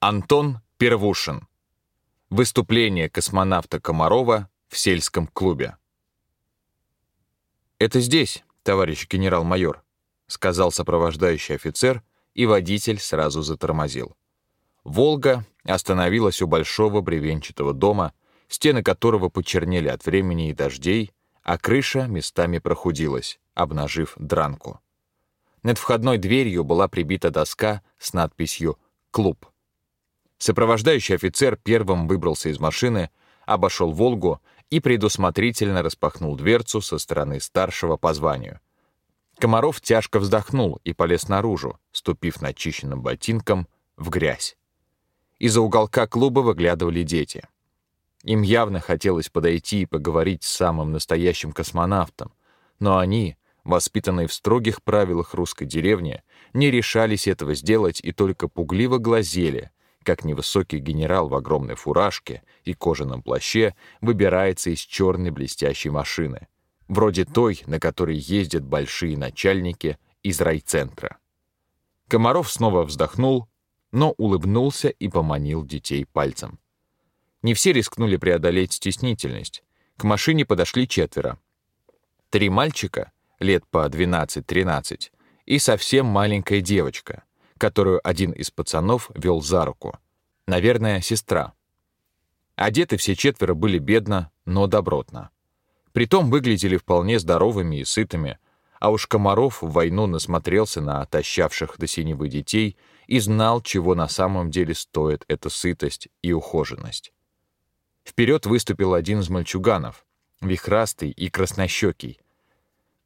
Антон Первушин. Выступление космонавта Комарова в сельском клубе. «Это здесь, товарищ генерал-майор», — сказал сопровождающий офицер, и водитель сразу затормозил. «Волга» остановилась у большого бревенчатого дома, стены которого почернели от времени и дождей, а крыша местами прохудилась, обнажив дранку. Над входной дверью была прибита доска с надписью «Клуб». Сопровождающий офицер первым выбрался из машины, обошел «Волгу» и предусмотрительно распахнул дверцу со стороны старшего по званию. Комаров тяжко вздохнул и полез наружу, ступив начищенным ботинком в грязь. Из-за уголка клуба выглядывали дети. Им явно хотелось подойти и поговорить с самым настоящим космонавтом, но они, воспитанные в строгих правилах русской деревни, не решались этого сделать и только пугливо глазели, как невысокий генерал в огромной фуражке и кожаном плаще выбирается из черной блестящей машины, вроде той, на которой ездят большие начальники из райцентра. Комаров снова вздохнул, но улыбнулся и поманил детей пальцем. Не все рискнули преодолеть стеснительность. К машине подошли четверо. Три мальчика, лет по 12-13, и совсем маленькая девочка, которую один из пацанов вел за руку. Наверное, сестра. Одеты все четверо были бедно, но добротно. Притом выглядели вполне здоровыми и сытыми, а уж Комаров в войну насмотрелся на отощавших до синевы детей и знал, чего на самом деле стоит эта сытость и ухоженность. Вперед выступил один из мальчуганов, вихрастый и краснощекий.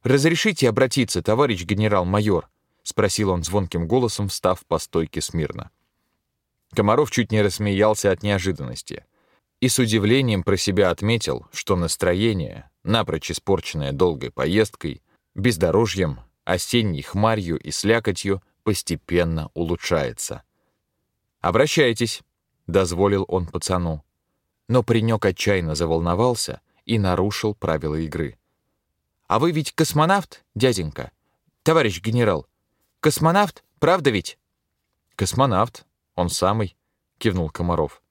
«Разрешите обратиться, товарищ генерал-майор?» — спросил он звонким голосом, встав по стойке смирно. Комаров чуть не рассмеялся от неожиданности и с удивлением про себя отметил, что настроение, напрочь испорченное долгой поездкой, бездорожьем, осенней хмарью и слякотью, постепенно улучшается. «Обращайтесь», — дозволил он пацану. Но паренек отчаянно заволновался и нарушил правила игры. «А вы ведь космонавт, дяденька? Товарищ генерал, космонавт, правда ведь?» «Космонавт, он самый», — кивнул Комаров.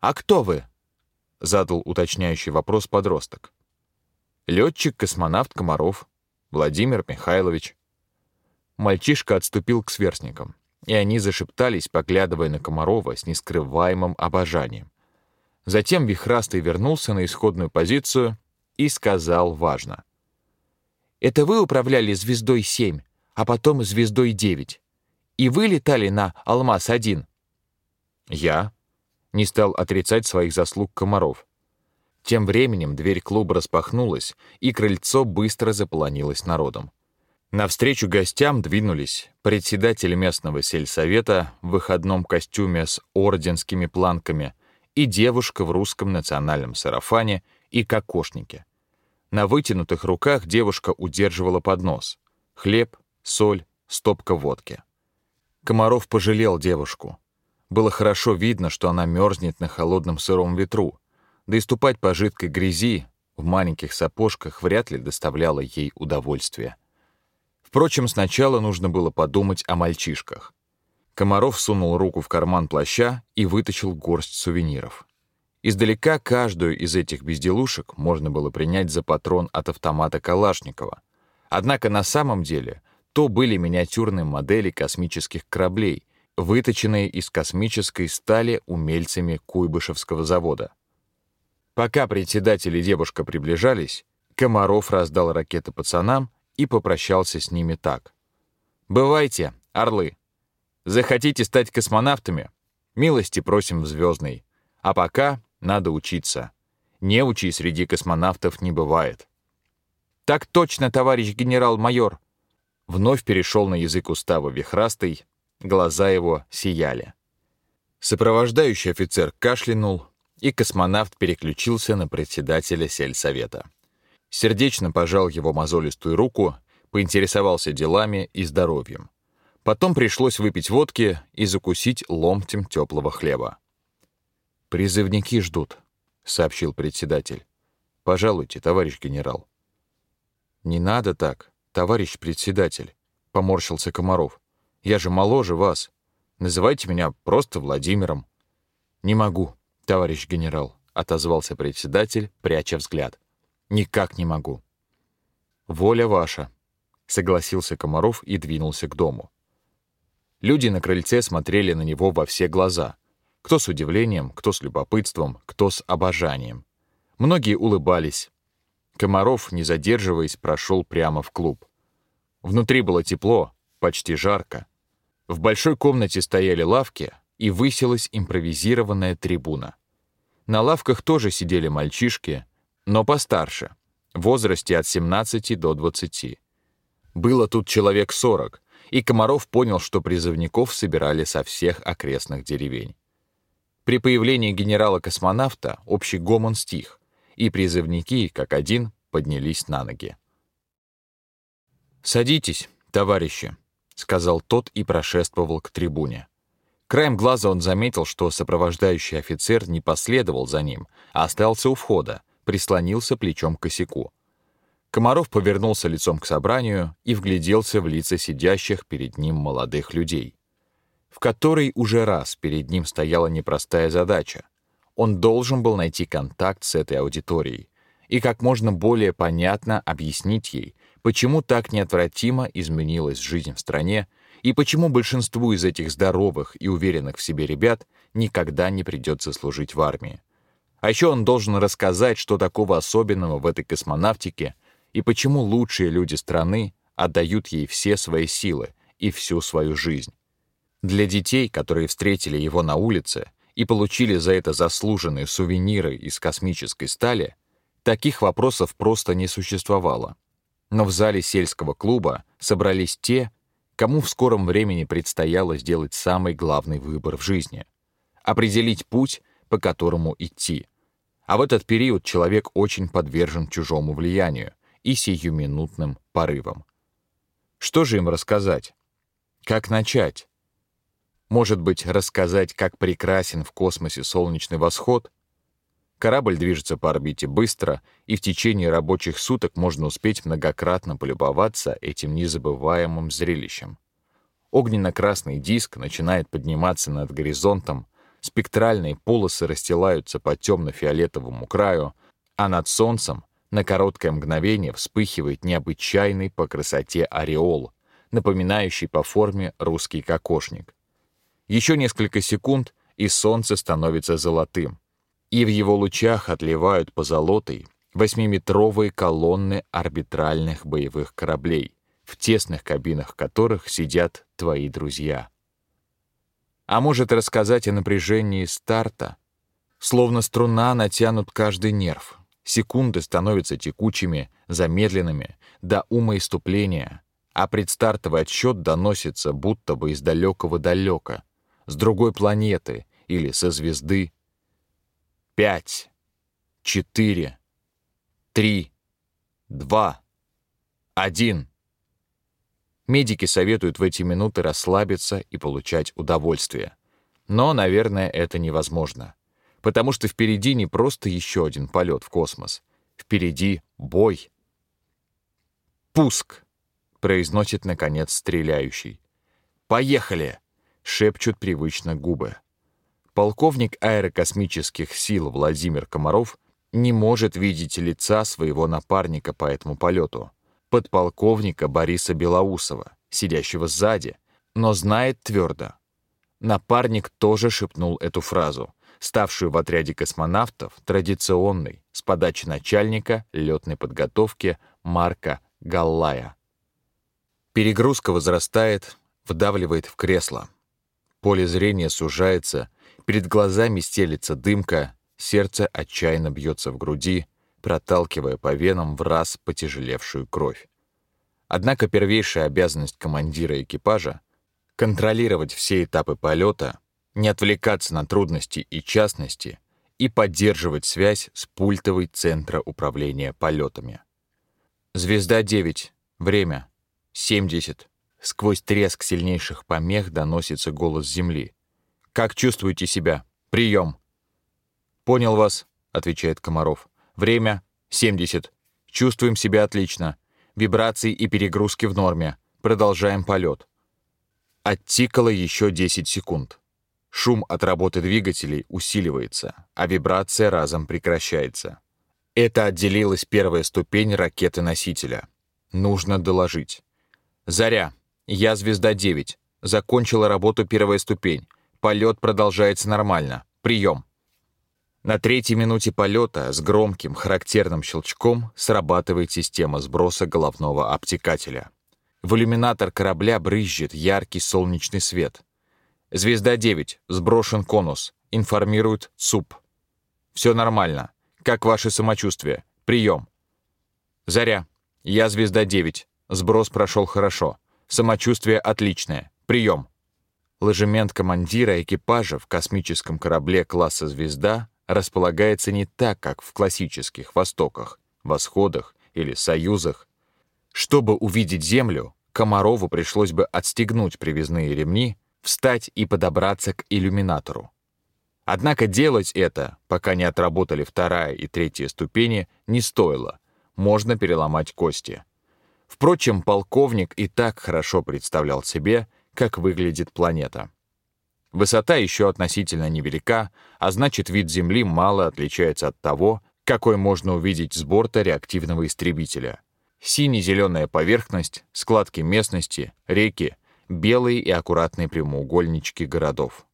«А кто вы?» — задал уточняющий вопрос подросток. «Летчик-космонавт Комаров, Владимир Михайлович». Мальчишка отступил к сверстникам, и они зашептались, поглядывая на Комарова с нескрываемым обожанием. Затем Вихрастый вернулся на исходную позицию и сказал важно. «Это вы управляли «Звездой-7», а потом «Звездой-9». И вы летали на «Алмаз-1». «Я?» — не стал отрицать своих заслуг Комаров. Тем временем дверь клуба распахнулась, и крыльцо быстро заполонилось народом. Навстречу гостям двинулись председатель местного сельсовета в выходном костюме с орденскими планками и девушка в русском национальном сарафане и кокошнике. На вытянутых руках девушка удерживала поднос. Хлеб, соль, стопка водки. Комаров пожалел девушку. Было хорошо видно, что она мерзнет на холодном сыром ветру, да и ступать по жидкой грязи в маленьких сапожках вряд ли доставляло ей удовольствие. Впрочем, сначала нужно было подумать о мальчишках. Комаров сунул руку в карман плаща и вытащил горсть сувениров. Издалека каждую из этих безделушек можно было принять за патрон от автомата Калашникова. Однако на самом деле то были миниатюрные модели космических кораблей, выточенные из космической стали умельцами Куйбышевского завода. Пока председатель и девушка приближались, Комаров раздал ракеты пацанам и попрощался с ними так. «Бывайте, орлы. Захотите стать космонавтами? Милости просим в звездный. А пока надо учиться. Неучи среди космонавтов не бывает». «Так точно, товарищ генерал-майор!» Вновь перешел на язык устава Вихрастый, Глаза его сияли. Сопровождающий офицер кашлянул, и космонавт переключился на председателя сельсовета. Сердечно пожал его мозолистую руку, поинтересовался делами и здоровьем. Потом пришлось выпить водки и закусить ломтем теплого хлеба. «Призывники ждут», — сообщил председатель. «Пожалуйте, товарищ генерал». «Не надо так, товарищ председатель», — поморщился Комаров. Я же моложе вас. Называйте меня просто Владимиром». «Не могу, товарищ генерал», — отозвался председатель, пряча взгляд. «Никак не могу». «Воля ваша», — согласился Комаров и двинулся к дому. Люди на крыльце смотрели на него во все глаза. Кто с удивлением, кто с любопытством, кто с обожанием. Многие улыбались. Комаров, не задерживаясь, прошел прямо в клуб. Внутри было тепло, почти жарко. В большой комнате стояли лавки, и высилась импровизированная трибуна. На лавках тоже сидели мальчишки, но постарше, в возрасте от 17 до 20. Было тут человек 40, и Комаров понял, что призывников собирали со всех окрестных деревень. При появлении генерала-космонавта общий гомон стих, и призывники, как один, поднялись на ноги. «Садитесь, товарищи», — сказал тот и прошествовал к трибуне. Краем глаза он заметил, что сопровождающий офицер не последовал за ним, а остался у входа, прислонился плечом к косяку. Комаров повернулся лицом к собранию и вгляделся в лица сидящих перед ним молодых людей, в которой уже раз перед ним стояла непростая задача. Он должен был найти контакт с этой аудиторией и как можно более понятно объяснить ей, почему так неотвратимо изменилась жизнь в стране и почему большинству из этих здоровых и уверенных в себе ребят никогда не придется служить в армии. А еще он должен рассказать, что такого особенного в этой космонавтике и почему лучшие люди страны отдают ей все свои силы и всю свою жизнь. Для детей, которые встретили его на улице и получили за это заслуженные сувениры из космической стали, таких вопросов просто не существовало. Но в зале сельского клуба собрались те, кому в скором времени предстояло сделать самый главный выбор в жизни — определить путь, по которому идти. А в этот период человек очень подвержен чужому влиянию, и сиюминутным порывом. Что же им рассказать? Как начать? Может быть, рассказать, как прекрасен в космосе солнечный восход? Корабль движется по орбите быстро, и в течение рабочих суток можно успеть многократно полюбоваться этим незабываемым зрелищем. Огненно-красный диск начинает подниматься над горизонтом, спектральные полосы расстилаются по темно-фиолетовому краю, а над Солнцем на короткое мгновение вспыхивает необычайный по красоте ореол, напоминающий по форме русский кокошник. Еще несколько секунд, и солнце становится золотым, и в его лучах отливают позолотой восьмиметровые колонны арбитральных боевых кораблей, в тесных кабинах которых сидят твои друзья. А может рассказать о напряжении старта? Словно струна натянут каждый нерв, Секунды становятся текучими, замедленными, до ума иступления, а предстартовый отсчет доносится будто бы из далекого далека, с другой планеты или со звезды. Пять, четыре, три, два, один. Медики советуют в эти минуты расслабиться и получать удовольствие. Но, наверное, это невозможно потому что впереди не просто еще один полет в космос. Впереди бой. «Пуск!» — произносит, наконец, стреляющий. «Поехали!» — шепчут привычно губы. Полковник аэрокосмических сил Владимир Комаров не может видеть лица своего напарника по этому полету, подполковника Бориса Белоусова, сидящего сзади, но знает твердо. Напарник тоже шепнул эту фразу — ставшую в отряде космонавтов традиционной с подачи начальника летной подготовки Марка Галлая. Перегрузка возрастает, вдавливает в кресло. Поле зрения сужается, перед глазами стелится дымка, сердце отчаянно бьется в груди, проталкивая по венам в раз потяжелевшую кровь. Однако первейшая обязанность командира экипажа — контролировать все этапы полета, не отвлекаться на трудности и частности и поддерживать связь с пультовой центра управления полетами. «Звезда-9. Время. 70». Сквозь треск сильнейших помех доносится голос Земли. «Как чувствуете себя? Прием!» «Понял вас», — отвечает Комаров. «Время. 70. Чувствуем себя отлично. Вибрации и перегрузки в норме. Продолжаем полет». Оттикало еще 10 секунд. Шум от работы двигателей усиливается, а вибрация разом прекращается. Это отделилась первая ступень ракеты-носителя. Нужно доложить. «Заря, я «Звезда-9». Закончила работу первая ступень. Полет продолжается нормально. Прием». На третьей минуте полета с громким характерным щелчком срабатывает система сброса головного обтекателя. В иллюминатор корабля брызжет яркий солнечный свет. «Звезда-9», сброшен конус, информирует СУП. «Все нормально. Как ваше самочувствие? Прием». «Заря, я «Звезда-9». Сброс прошел хорошо. Самочувствие отличное. Прием». Ложемент командира экипажа в космическом корабле класса «Звезда» располагается не так, как в классических «Востоках», «Восходах» или «Союзах». Чтобы увидеть Землю, Комарову пришлось бы отстегнуть привязные ремни встать и подобраться к иллюминатору. Однако делать это, пока не отработали вторая и третья ступени, не стоило. Можно переломать кости. Впрочем, полковник и так хорошо представлял себе, как выглядит планета. Высота еще относительно невелика, а значит, вид Земли мало отличается от того, какой можно увидеть с борта реактивного истребителя. Сине-зеленая поверхность, складки местности, реки, белые и аккуратные прямоугольнички городов.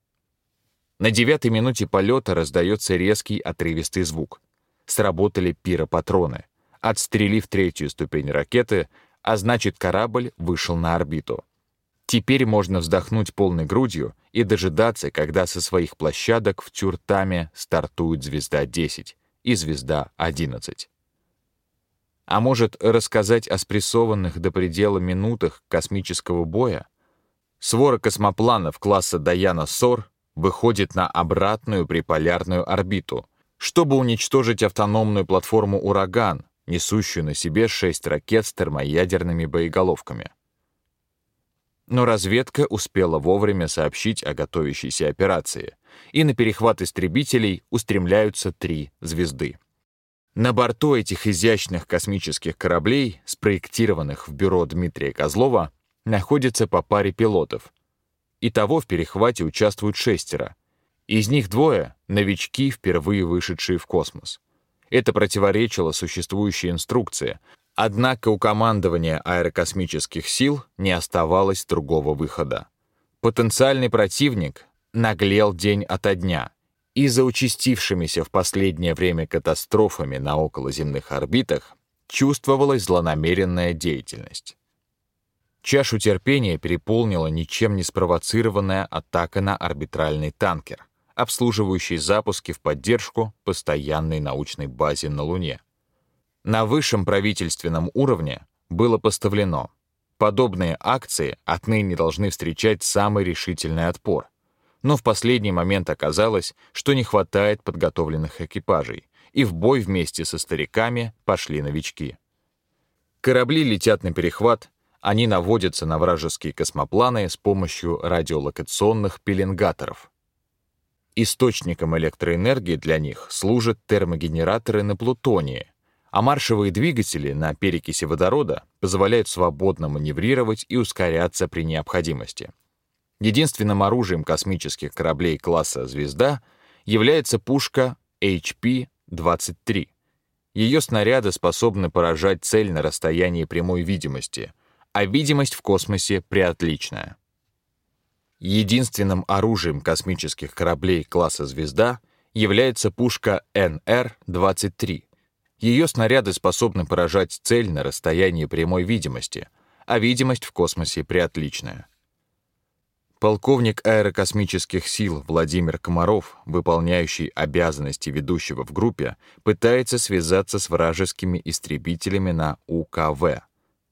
На девятой минуте полета раздается резкий отрывистый звук. Сработали пиропатроны, отстрелив третью ступень ракеты, а значит корабль вышел на орбиту. Теперь можно вздохнуть полной грудью и дожидаться, когда со своих площадок в Тюртаме стартует «Звезда-10» и «Звезда-11». А может, рассказать о спрессованных до предела минутах космического боя? Свора космопланов класса Даяна-Сор выходит на обратную приполярную орбиту, чтобы уничтожить автономную платформу «Ураган», несущую на себе шесть ракет с термоядерными боеголовками. Но разведка успела вовремя сообщить о готовящейся операции, и на перехват истребителей устремляются три звезды. На борту этих изящных космических кораблей, спроектированных в бюро Дмитрия Козлова, находится по паре пилотов. Итого в перехвате участвуют шестеро. Из них двое — новички, впервые вышедшие в космос. Это противоречило существующей инструкции, однако у командования аэрокосмических сил не оставалось другого выхода. Потенциальный противник наглел день ото дня, и за участившимися в последнее время катастрофами на околоземных орбитах чувствовалась злонамеренная деятельность. Чашу терпения переполнила ничем не спровоцированная атака на арбитральный танкер, обслуживающий запуски в поддержку постоянной научной базе на Луне. На высшем правительственном уровне было поставлено Подобные акции отныне должны встречать самый решительный отпор. Но в последний момент оказалось, что не хватает подготовленных экипажей, и в бой вместе со стариками пошли новички. Корабли летят на перехват, они наводятся на вражеские космопланы с помощью радиолокационных пеленгаторов. Источником электроэнергии для них служат термогенераторы на Плутонии, а маршевые двигатели на перекиси водорода позволяют свободно маневрировать и ускоряться при необходимости. Единственным оружием космических кораблей класса «Звезда» является пушка HP-23. Ее снаряды способны поражать цель на расстоянии прямой видимости, а видимость в космосе преотличная. Единственным оружием космических кораблей класса «Звезда» является пушка НР-23. Ее снаряды способны поражать цель на расстоянии прямой видимости, а видимость в космосе преотличная. Полковник аэрокосмических сил Владимир Комаров, выполняющий обязанности ведущего в группе, пытается связаться с вражескими истребителями на УКВ,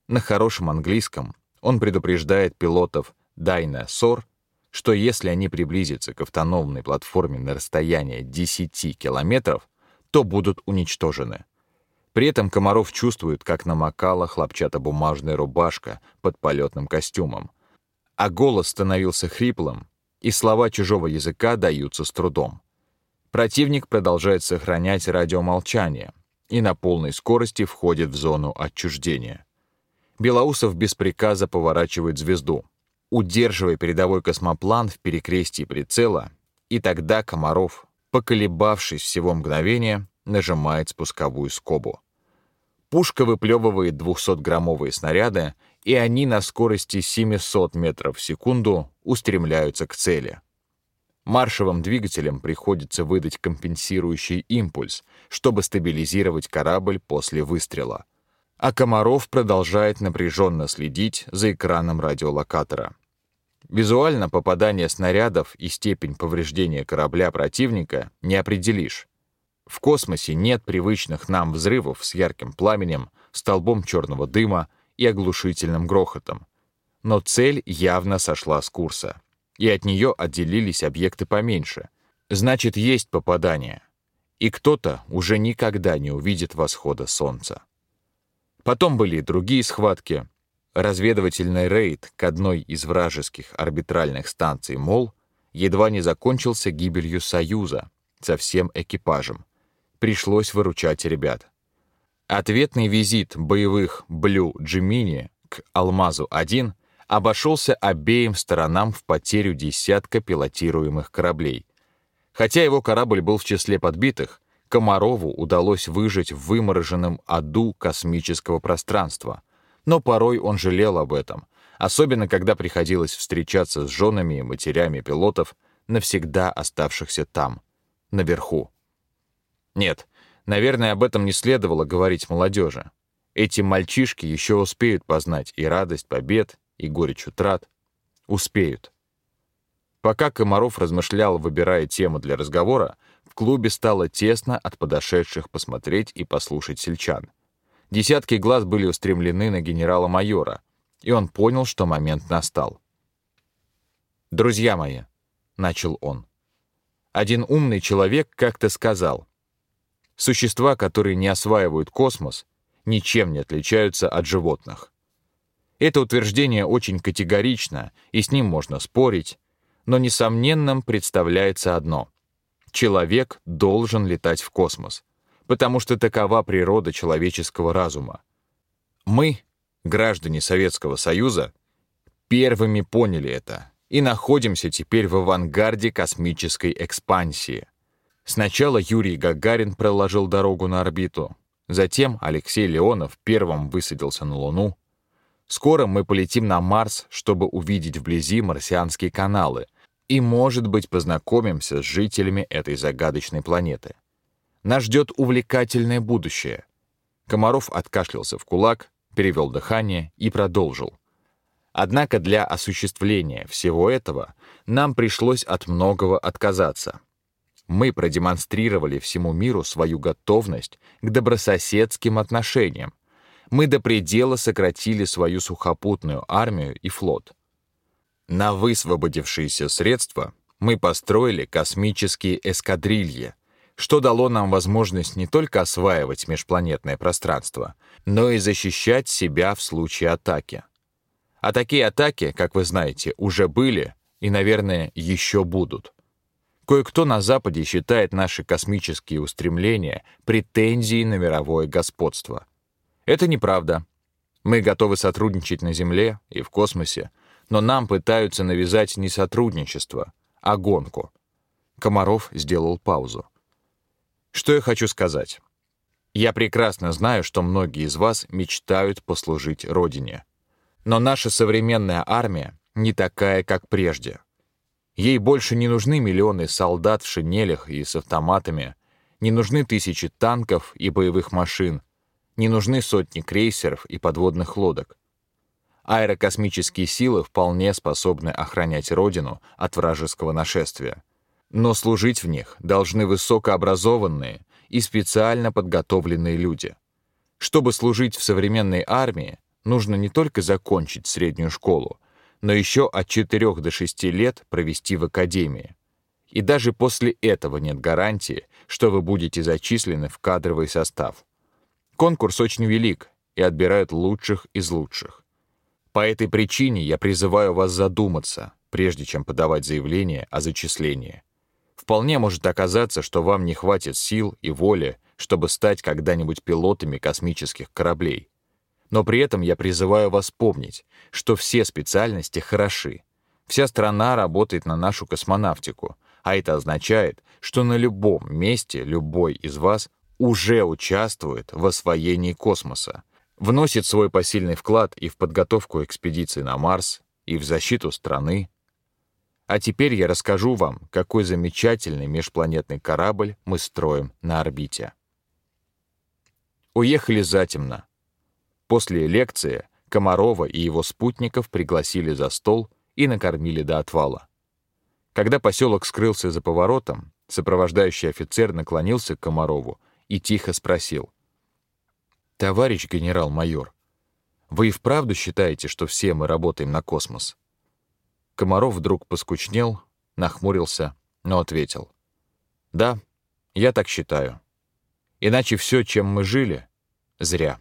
на хорошем английском он предупреждает пилотов Дайна Сор, что если они приблизятся к автономной платформе на расстояние 10 километров, то будут уничтожены. При этом Комаров чувствует, как намокала хлопчатобумажная рубашка под полетным костюмом, а голос становился хриплым, и слова чужого языка даются с трудом. Противник продолжает сохранять радиомолчание и на полной скорости входит в зону отчуждения. Белоусов без приказа поворачивает звезду. Удерживая передовой космоплан в перекрестии прицела, и тогда Комаров, поколебавшись всего мгновения, нажимает спусковую скобу. Пушка выплевывает 200-граммовые снаряды, и они на скорости 700 метров в секунду устремляются к цели. Маршевым двигателям приходится выдать компенсирующий импульс, чтобы стабилизировать корабль после выстрела. А Комаров продолжает напряженно следить за экраном радиолокатора. Визуально попадание снарядов и степень повреждения корабля противника не определишь. В космосе нет привычных нам взрывов с ярким пламенем, столбом черного дыма и оглушительным грохотом. Но цель явно сошла с курса, и от нее отделились объекты поменьше. Значит, есть попадание. И кто-то уже никогда не увидит восхода солнца. Потом были другие схватки. Разведывательный рейд к одной из вражеских арбитральных станций МОЛ едва не закончился гибелью «Союза» со всем экипажем — пришлось выручать ребят. Ответный визит боевых «Блю Джимини» к «Алмазу-1» обошелся обеим сторонам в потерю десятка пилотируемых кораблей. Хотя его корабль был в числе подбитых, Комарову удалось выжить в вымороженном аду космического пространства. Но порой он жалел об этом, особенно когда приходилось встречаться с женами и матерями пилотов, навсегда оставшихся там, наверху. Нет, наверное, об этом не следовало говорить молодежи. Эти мальчишки еще успеют познать и радость побед, и горечь утрат. Успеют. Пока Комаров размышлял, выбирая тему для разговора, клубе стало тесно от подошедших посмотреть и послушать сельчан. Десятки глаз были устремлены на генерала-майора, и он понял, что момент настал. «Друзья мои», — начал он, — «один умный человек как-то сказал — Существа, которые не осваивают космос, ничем не отличаются от животных. Это утверждение очень категорично, и с ним можно спорить, но несомненным представляется одно. Человек должен летать в космос, потому что такова природа человеческого разума. Мы, граждане Советского Союза, первыми поняли это и находимся теперь в авангарде космической экспансии — Сначала Юрий Гагарин проложил дорогу на орбиту, затем Алексей Леонов первым высадился на Луну. Скоро мы полетим на Марс, чтобы увидеть вблизи марсианские каналы и, может быть, познакомимся с жителями этой загадочной планеты. Нас ждет увлекательное будущее. Комаров откашлялся в кулак, перевел дыхание и продолжил. Однако для осуществления всего этого нам пришлось от многого отказаться мы продемонстрировали всему миру свою готовность к добрососедским отношениям. Мы до предела сократили свою сухопутную армию и флот. На высвободившиеся средства мы построили космические эскадрильи, что дало нам возможность не только осваивать межпланетное пространство, но и защищать себя в случае атаки. А такие атаки, как вы знаете, уже были и, наверное, еще будут. Кое-кто на Западе считает наши космические устремления претензией на мировое господство. Это неправда. Мы готовы сотрудничать на Земле и в космосе, но нам пытаются навязать не сотрудничество, а гонку. Комаров сделал паузу. Что я хочу сказать? Я прекрасно знаю, что многие из вас мечтают послужить Родине. Но наша современная армия не такая, как прежде. Ей больше не нужны миллионы солдат в шинелях и с автоматами, не нужны тысячи танков и боевых машин, не нужны сотни крейсеров и подводных лодок. Аэрокосмические силы вполне способны охранять Родину от вражеского нашествия. Но служить в них должны высокообразованные и специально подготовленные люди. Чтобы служить в современной армии, нужно не только закончить среднюю школу, но еще от 4 до 6 лет провести в академии. И даже после этого нет гарантии, что вы будете зачислены в кадровый состав. Конкурс очень велик и отбирают лучших из лучших. По этой причине я призываю вас задуматься, прежде чем подавать заявление о зачислении. Вполне может оказаться, что вам не хватит сил и воли, чтобы стать когда-нибудь пилотами космических кораблей. Но при этом я призываю вас помнить, что все специальности хороши. Вся страна работает на нашу космонавтику, а это означает, что на любом месте любой из вас уже участвует в освоении космоса, вносит свой посильный вклад и в подготовку экспедиции на Марс, и в защиту страны. А теперь я расскажу вам, какой замечательный межпланетный корабль мы строим на орбите. Уехали затемно. После лекции Комарова и его спутников пригласили за стол и накормили до отвала. Когда поселок скрылся за поворотом, сопровождающий офицер наклонился к Комарову и тихо спросил. «Товарищ генерал-майор, вы и вправду считаете, что все мы работаем на космос?» Комаров вдруг поскучнел, нахмурился, но ответил. «Да, я так считаю. Иначе все, чем мы жили, зря».